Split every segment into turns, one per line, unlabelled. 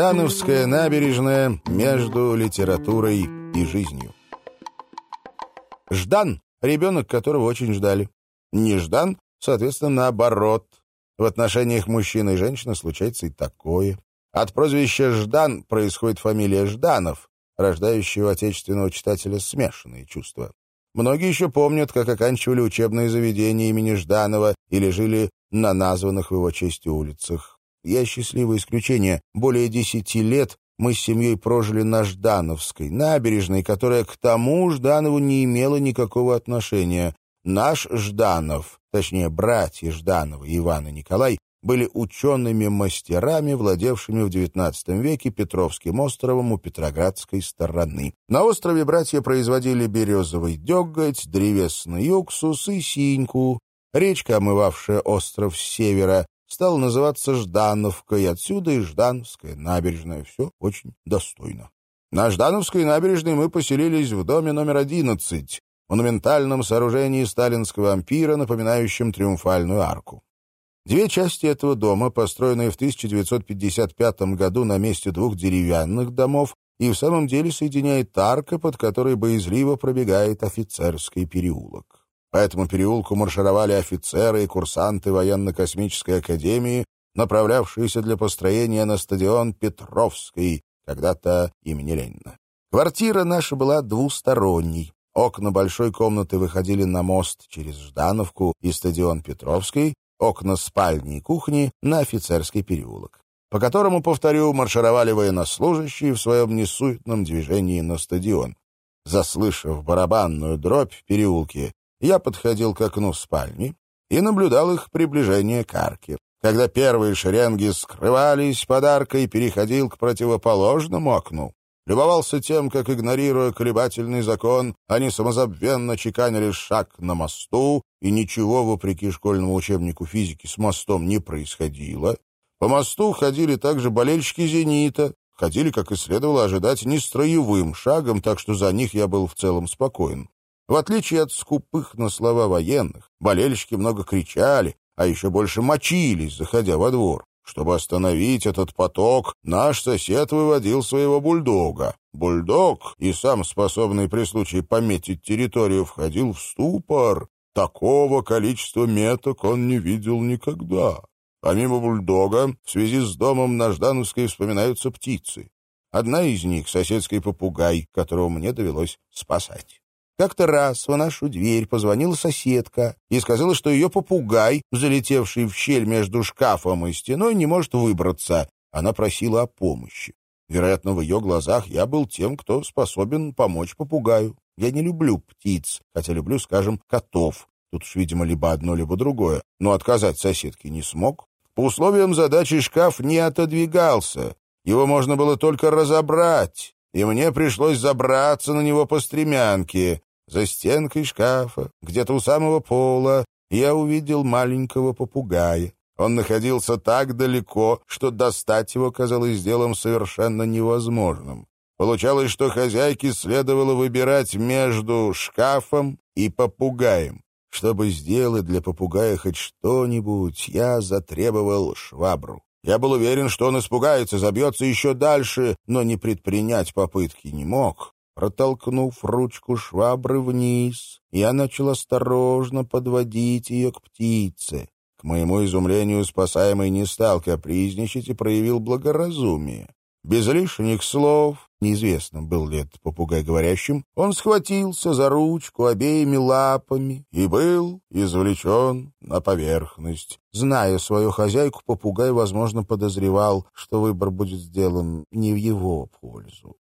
Ждановская набережная между литературой и жизнью. Ждан — ребенок, которого очень ждали. Неждан, соответственно, наоборот. В отношениях мужчины и женщины случается и такое. От прозвища «Ждан» происходит фамилия Жданов, рождающая у отечественного читателя смешанные чувства. Многие еще помнят, как оканчивали учебные заведения имени Жданова или жили на названных в его честь улицах. Я счастливое исключение. Более десяти лет мы с семьей прожили на Ждановской, набережной, которая к тому Жданову не имела никакого отношения. Наш Жданов, точнее, братья Ждановы, Иван и Николай, были учеными-мастерами, владевшими в XIX веке Петровским островом у Петроградской стороны. На острове братья производили березовый деготь, древесный уксус и синьку. Речка, омывавшая остров с севера, стала называться Ждановкой, отсюда и Ждановская набережная. Все очень достойно. На Ждановской набережной мы поселились в доме номер 11, монументальном сооружении сталинского ампира, напоминающем триумфальную арку. Две части этого дома, построенные в 1955 году на месте двух деревянных домов, и в самом деле соединяет арка, под которой боязливо пробегает офицерский переулок. По этому переулку маршировали офицеры и курсанты военно-космической академии, направлявшиеся для построения на стадион Петровский, когда-то имени Ленина. Квартира наша была двусторонней. Окна большой комнаты выходили на мост через Ждановку и стадион Петровский, окна спальни и кухни на офицерский переулок, по которому, повторю, маршировали военнослужащие в своем несуетном движении на стадион. Заслышав барабанную дробь в переулке, я подходил к окну спальни и наблюдал их приближение к арке. Когда первые шеренги скрывались под аркой, переходил к противоположному окну. Любовался тем, как, игнорируя колебательный закон, они самозабвенно чеканили шаг на мосту, и ничего, вопреки школьному учебнику физики, с мостом не происходило. По мосту ходили также болельщики «Зенита», ходили, как и следовало ожидать, не строевым шагом, так что за них я был в целом спокоен. В отличие от скупых на слова военных, болельщики много кричали, а еще больше мочились, заходя во двор. Чтобы остановить этот поток, наш сосед выводил своего бульдога. Бульдог, и сам способный при случае пометить территорию, входил в ступор. Такого количества меток он не видел никогда. Помимо бульдога, в связи с домом на Ждановской вспоминаются птицы. Одна из них — соседский попугай, которого мне довелось спасать. Как-то раз в нашу дверь позвонила соседка и сказала, что ее попугай, залетевший в щель между шкафом и стеной, не может выбраться. Она просила о помощи. Вероятно, в ее глазах я был тем, кто способен помочь попугаю. Я не люблю птиц, хотя люблю, скажем, котов. Тут уж, видимо, либо одно, либо другое. Но отказать соседке не смог. По условиям задачи шкаф не отодвигался. Его можно было только разобрать, и мне пришлось забраться на него по стремянке. За стенкой шкафа, где-то у самого пола, я увидел маленького попугая. Он находился так далеко, что достать его казалось делом совершенно невозможным. Получалось, что хозяйке следовало выбирать между шкафом и попугаем. Чтобы сделать для попугая хоть что-нибудь, я затребовал швабру. Я был уверен, что он испугается, забьется еще дальше, но не предпринять попытки не мог. Протолкнув ручку швабры вниз, я начал осторожно подводить ее к птице. К моему изумлению спасаемый не стал капризничать и проявил благоразумие. Без лишних слов, неизвестно, был ли это попугай говорящим, он схватился за ручку обеими лапами и был извлечен на поверхность. Зная свою хозяйку, попугай, возможно, подозревал, что выбор будет сделан не в его пользу.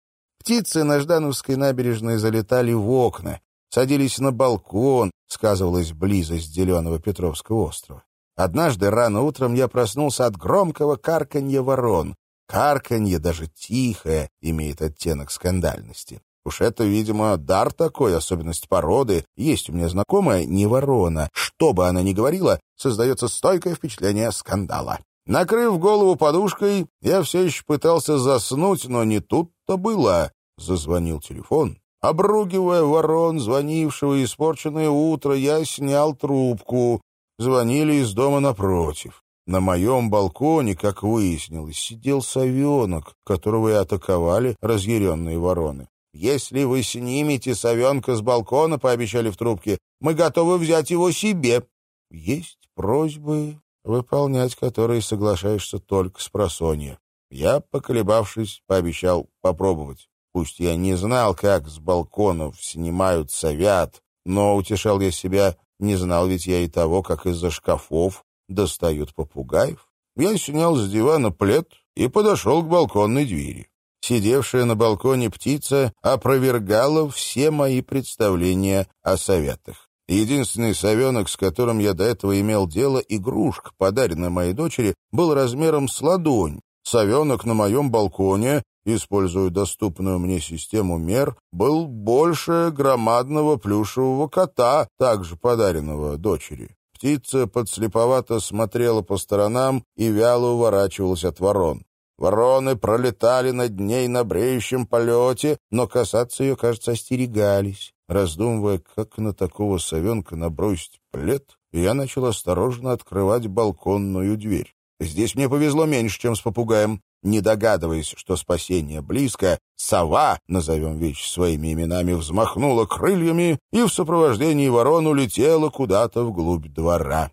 Птицы на Ждановской набережной залетали в окна, садились на балкон, сказывалась близость зеленого Петровского острова. Однажды рано утром я проснулся от громкого карканья ворон. Карканье, даже тихое, имеет оттенок скандальности. Уж это, видимо, дар такой, особенность породы. Есть у меня знакомая, не ворона. Что бы она ни говорила, создается стойкое впечатление скандала. Накрыв голову подушкой, я все еще пытался заснуть, но не тут-то было. Зазвонил телефон. Обругивая ворон, звонившего испорченное утро, я снял трубку. Звонили из дома напротив. На моем балконе, как выяснилось, сидел совенок, которого и атаковали разъяренные вороны. «Если вы снимете совенка с балкона, — пообещали в трубке, — мы готовы взять его себе». Есть просьбы, выполнять которые соглашаешься только с просонья. Я, поколебавшись, пообещал попробовать. Пусть я не знал, как с балконов снимают совят, но, утешал я себя, не знал ведь я и того, как из-за шкафов достают попугаев. Я снял с дивана плед и подошел к балконной двери. Сидевшая на балконе птица опровергала все мои представления о советах. Единственный совенок, с которым я до этого имел дело, игрушка, подаренная моей дочери, был размером с ладонь. Совенок на моем балконе, используя доступную мне систему мер, был больше громадного плюшевого кота, также подаренного дочери. Птица подслеповато смотрела по сторонам и вяло уворачивалась от ворон. Вороны пролетали над ней на бреющем полете, но касаться ее, кажется, остерегались. Раздумывая, как на такого совенка набросить плед, я начал осторожно открывать балконную дверь. Здесь мне повезло меньше, чем с попугаем. Не догадываясь, что спасение близко, сова, назовем вещь своими именами, взмахнула крыльями и в сопровождении ворон улетела куда-то вглубь двора.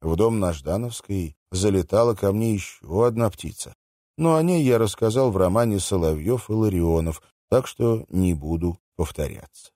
В дом на Ждановской залетала ко мне еще одна птица. Но о ней я рассказал в романе Соловьев и Ларионов, так что не буду повторяться.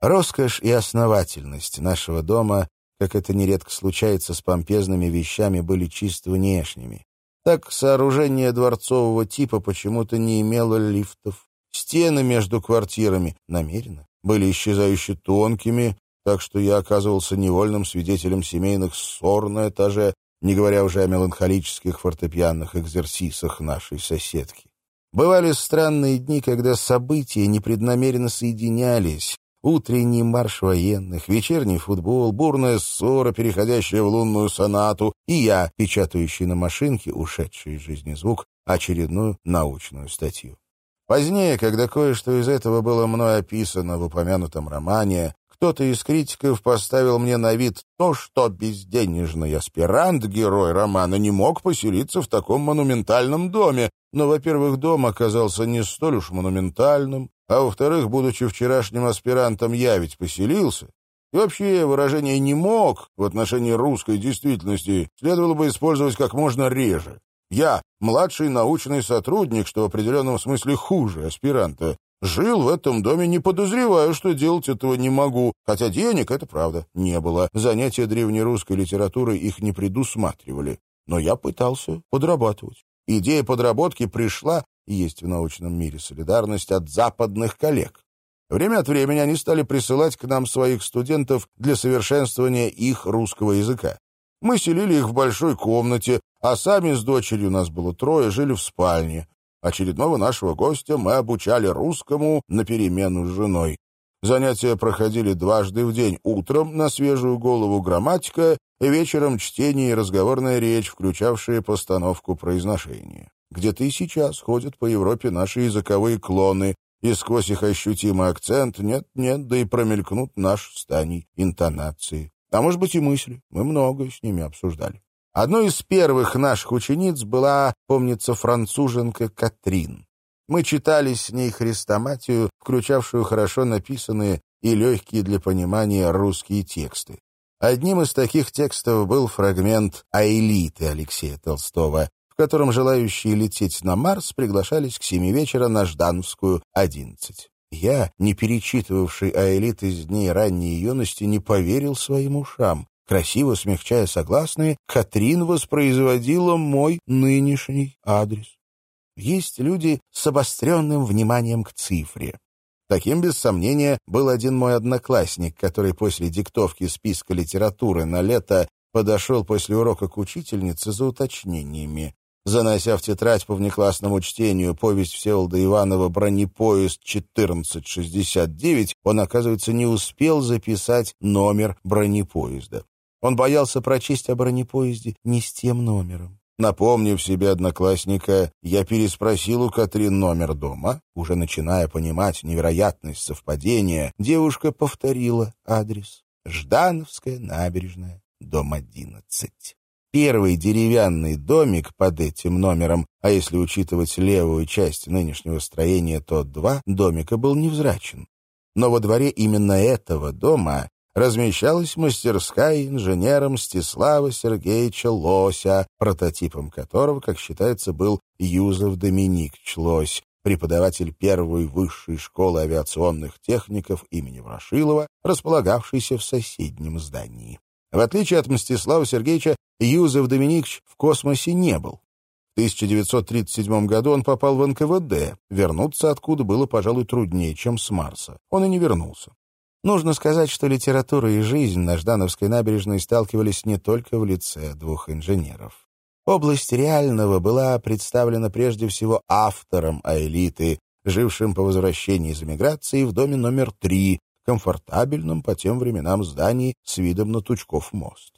Роскошь и основательность нашего дома, как это нередко случается с помпезными вещами, были чисто внешними. Так сооружение дворцового типа почему-то не имело лифтов. Стены между квартирами, намеренно, были исчезающе тонкими, так что я оказывался невольным свидетелем семейных ссор на этаже, не говоря уже о меланхолических фортепианных экзерсисах нашей соседки. Бывали странные дни, когда события непреднамеренно соединялись, Утренний марш военных, вечерний футбол, бурная ссора, переходящая в лунную сонату, и я, печатающий на машинке, ушедший из жизни звук, очередную научную статью. Позднее, когда кое-что из этого было мной описано в упомянутом романе, кто-то из критиков поставил мне на вид то, что безденежный аспирант, герой романа, не мог поселиться в таком монументальном доме. Но, во-первых, дом оказался не столь уж монументальным, а во-вторых, будучи вчерашним аспирантом, я ведь поселился. И вообще выражение «не мог» в отношении русской действительности следовало бы использовать как можно реже. Я, младший научный сотрудник, что в определенном смысле хуже аспиранта, жил в этом доме, не подозревая, что делать этого не могу, хотя денег, это правда, не было. Занятия древнерусской литературой их не предусматривали. Но я пытался подрабатывать. Идея подработки пришла, есть в научном мире солидарность от западных коллег. Время от времени они стали присылать к нам своих студентов для совершенствования их русского языка. Мы селили их в большой комнате, а сами с дочерью, нас было трое, жили в спальне. Очередного нашего гостя мы обучали русскому на перемену с женой. Занятия проходили дважды в день, утром на свежую голову грамматика, и вечером чтение и разговорная речь, включавшие постановку произношения. Где-то и сейчас ходят по Европе наши языковые клоны, и сквозь их ощутимый акцент нет-нет, да и промелькнут наш стани интонации. А может быть и мысли. Мы многое с ними обсуждали. Одной из первых наших учениц была, помнится, француженка Катрин. Мы читали с ней хрестоматию, включавшую хорошо написанные и легкие для понимания русские тексты. Одним из таких текстов был фрагмент «Аэлиты» Алексея Толстого, в котором желающие лететь на Марс приглашались к семи вечера на Ждановскую, 11. Я, не перечитывавший Аэлит из дней ранней юности, не поверил своим ушам. Красиво смягчая согласные, Катрин воспроизводила мой нынешний адрес. Есть люди с обостренным вниманием к цифре. Таким, без сомнения, был один мой одноклассник, который после диктовки списка литературы на лето подошел после урока к учительнице за уточнениями. Занося в тетрадь по внеклассному чтению повесть Всеволода Иванова «Бронепоезд 1469», он, оказывается, не успел записать номер бронепоезда. Он боялся прочесть о бронепоезде не с тем номером. Напомнив себе одноклассника, я переспросил у Катрин номер дома. Уже начиная понимать невероятность совпадения, девушка повторила адрес. Ждановская набережная, дом 11. Первый деревянный домик под этим номером, а если учитывать левую часть нынешнего строения, то два домика был невзрачен. Но во дворе именно этого дома размещалась мастерская инженера Мстислава Сергеевича Лося, прототипом которого, как считается, был Юзеф Доминикович Лось, преподаватель первой высшей школы авиационных техников имени Ворошилова, располагавшейся в соседнем здании. В отличие от Мстислава Сергеевича, Юзеф Доминикович в космосе не был. В 1937 году он попал в НКВД. Вернуться откуда было, пожалуй, труднее, чем с Марса. Он и не вернулся. Нужно сказать, что литература и жизнь на Ждановской набережной сталкивались не только в лице двух инженеров. Область реального была представлена прежде всего автором Аэлиты, жившим по возвращении из эмиграции в доме номер три, комфортабельном по тем временам здании с видом на Тучков мост.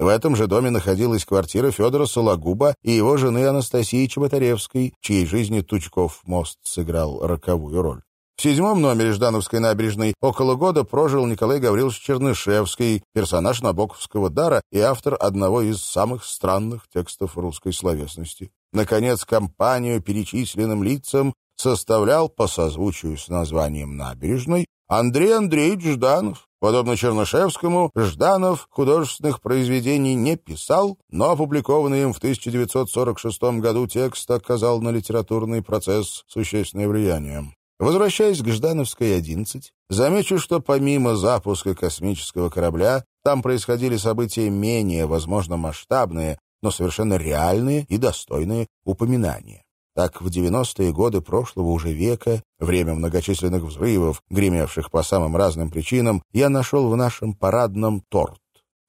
В этом же доме находилась квартира Федора Сологуба и его жены Анастасии Чеботаревской, чьей жизни Тучков мост сыграл роковую роль. В седьмом номере Ждановской набережной около года прожил Николай Гаврилович Чернышевский, персонаж Набоковского дара и автор одного из самых странных текстов русской словесности. Наконец, компанию перечисленным лицам составлял по созвучию с названием набережной Андрей Андреевич Жданов. Подобно Чернышевскому, Жданов художественных произведений не писал, но опубликованный им в 1946 году текст оказал на литературный процесс существенное влияние. Возвращаясь к Ждановской 11, замечу, что помимо запуска космического корабля, там происходили события менее, возможно, масштабные, но совершенно реальные и достойные упоминания. Так, в 90-е годы прошлого уже века, время многочисленных взрывов, гремевших по самым разным причинам, я нашел в нашем парадном торт.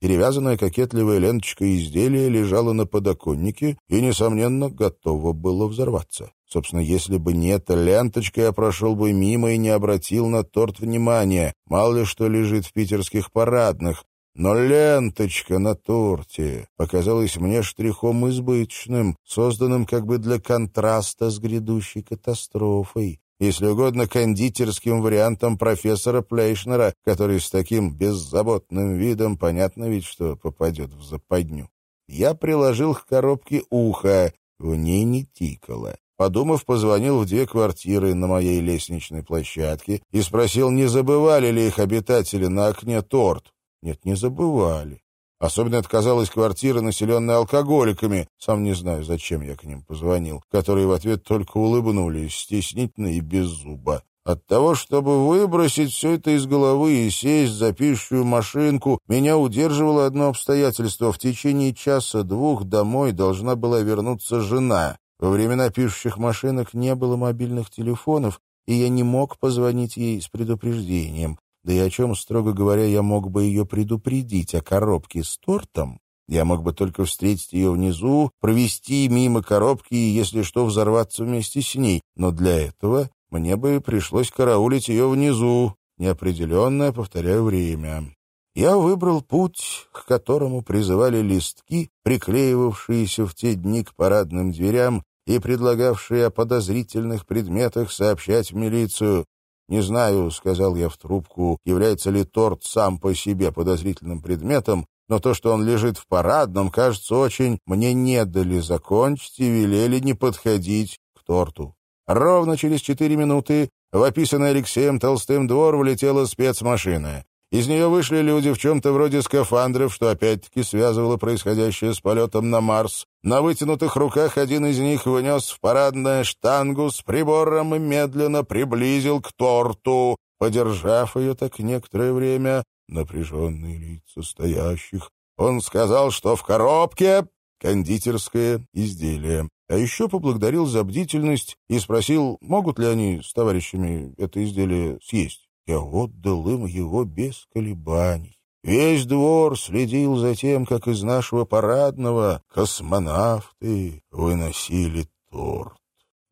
Перевязанная кокетливая ленточка изделия лежала на подоконнике и, несомненно, готова было взорваться. Собственно, если бы не эта ленточка, я прошел бы мимо и не обратил на торт внимания. Мало ли что лежит в питерских парадных. Но ленточка на торте показалась мне штрихом избыточным, созданным как бы для контраста с грядущей катастрофой. Если угодно, кондитерским вариантом профессора Плейшнера, который с таким беззаботным видом, понятно ведь, что попадет в западню. Я приложил к коробке ухо, в ней не тикало. Подумав, позвонил в две квартиры на моей лестничной площадке и спросил, не забывали ли их обитатели на окне торт. Нет, не забывали. Особенно отказалась квартира, населенная алкоголиками. Сам не знаю, зачем я к ним позвонил, которые в ответ только улыбнулись, стеснительно и без зуба. От того, чтобы выбросить все это из головы и сесть за пищую машинку, меня удерживало одно обстоятельство. В течение часа-двух домой должна была вернуться жена. Во времена пишущих машинок не было мобильных телефонов, и я не мог позвонить ей с предупреждением. Да и о чем, строго говоря, я мог бы ее предупредить, о коробке с тортом? Я мог бы только встретить ее внизу, провести мимо коробки и, если что, взорваться вместе с ней. Но для этого мне бы пришлось караулить ее внизу. Неопределенное, повторяю, время я выбрал путь, к которому призывали листки, приклеивавшиеся в те дни к парадным дверям и предлагавшие о подозрительных предметах сообщать в милицию. «Не знаю», — сказал я в трубку, — «является ли торт сам по себе подозрительным предметом, но то, что он лежит в парадном, кажется очень... Мне не дали закончить и велели не подходить к торту». Ровно через четыре минуты в описанный Алексеем Толстым двор влетела спецмашина. Из нее вышли люди в чем-то вроде скафандров, что опять-таки связывало происходящее с полетом на Марс. На вытянутых руках один из них вынес в парадное штангу с прибором и медленно приблизил к торту. Подержав ее так некоторое время, напряженные лица стоящих, он сказал, что в коробке кондитерское изделие. А еще поблагодарил за бдительность и спросил, могут ли они с товарищами это изделие съесть. Я отдал им его без колебаний. Весь двор следил за тем, как из нашего парадного космонавты выносили торт.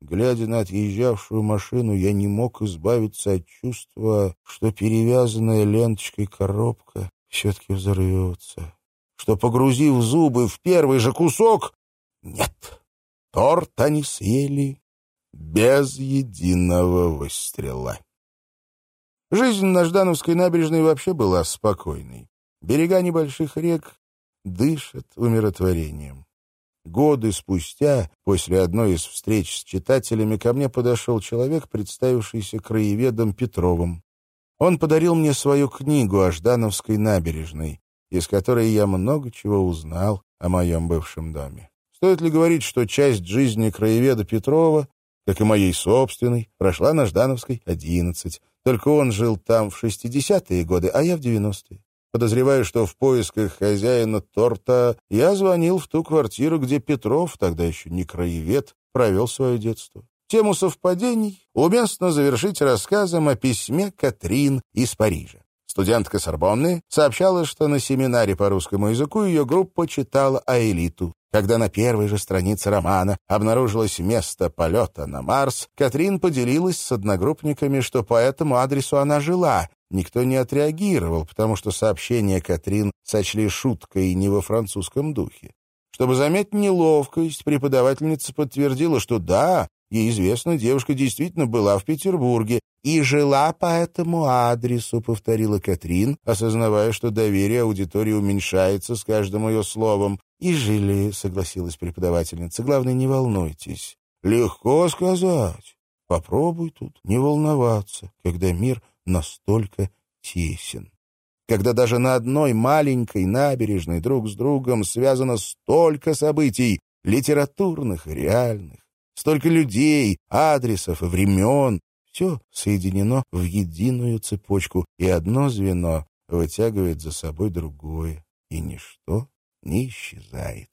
Глядя на отъезжавшую машину, я не мог избавиться от чувства, что перевязанная ленточкой коробка все-таки взорвется, что, погрузив зубы в первый же кусок, нет, торт они съели без единого выстрела. Жизнь на Ждановской набережной вообще была спокойной. Берега небольших рек дышат умиротворением. Годы спустя, после одной из встреч с читателями, ко мне подошел человек, представившийся краеведом Петровым. Он подарил мне свою книгу о Ждановской набережной, из которой я много чего узнал о моем бывшем доме. Стоит ли говорить, что часть жизни краеведа Петрова, как и моей собственной, прошла на Ждановской 11, только он жил там в 60-е годы, а я в 90-е. Подозреваю, что в поисках хозяина торта я звонил в ту квартиру, где Петров, тогда еще не краевед, провел свое детство. Тему совпадений уместно завершить рассказом о письме Катрин из Парижа. Студентка Сорбонны сообщала, что на семинаре по русскому языку ее группа читала Аэлиту. Когда на первой же странице романа обнаружилось место полета на Марс, Катрин поделилась с одногруппниками, что по этому адресу она жила. Никто не отреагировал, потому что сообщение Катрин сочли шуткой не во французском духе. Чтобы заметить неловкость, преподавательница подтвердила, что да, Ей известно, девушка действительно была в Петербурге и жила по этому адресу, повторила Катрин, осознавая, что доверие аудитории уменьшается с каждым ее словом. И жили, согласилась преподавательница. Главное, не волнуйтесь. Легко сказать. Попробуй тут не волноваться, когда мир настолько тесен. Когда даже на одной маленькой набережной друг с другом связано столько событий, литературных и реальных, Столько людей, адресов и времен. Все соединено в единую цепочку, и одно звено вытягивает за собой другое, и ничто не исчезает.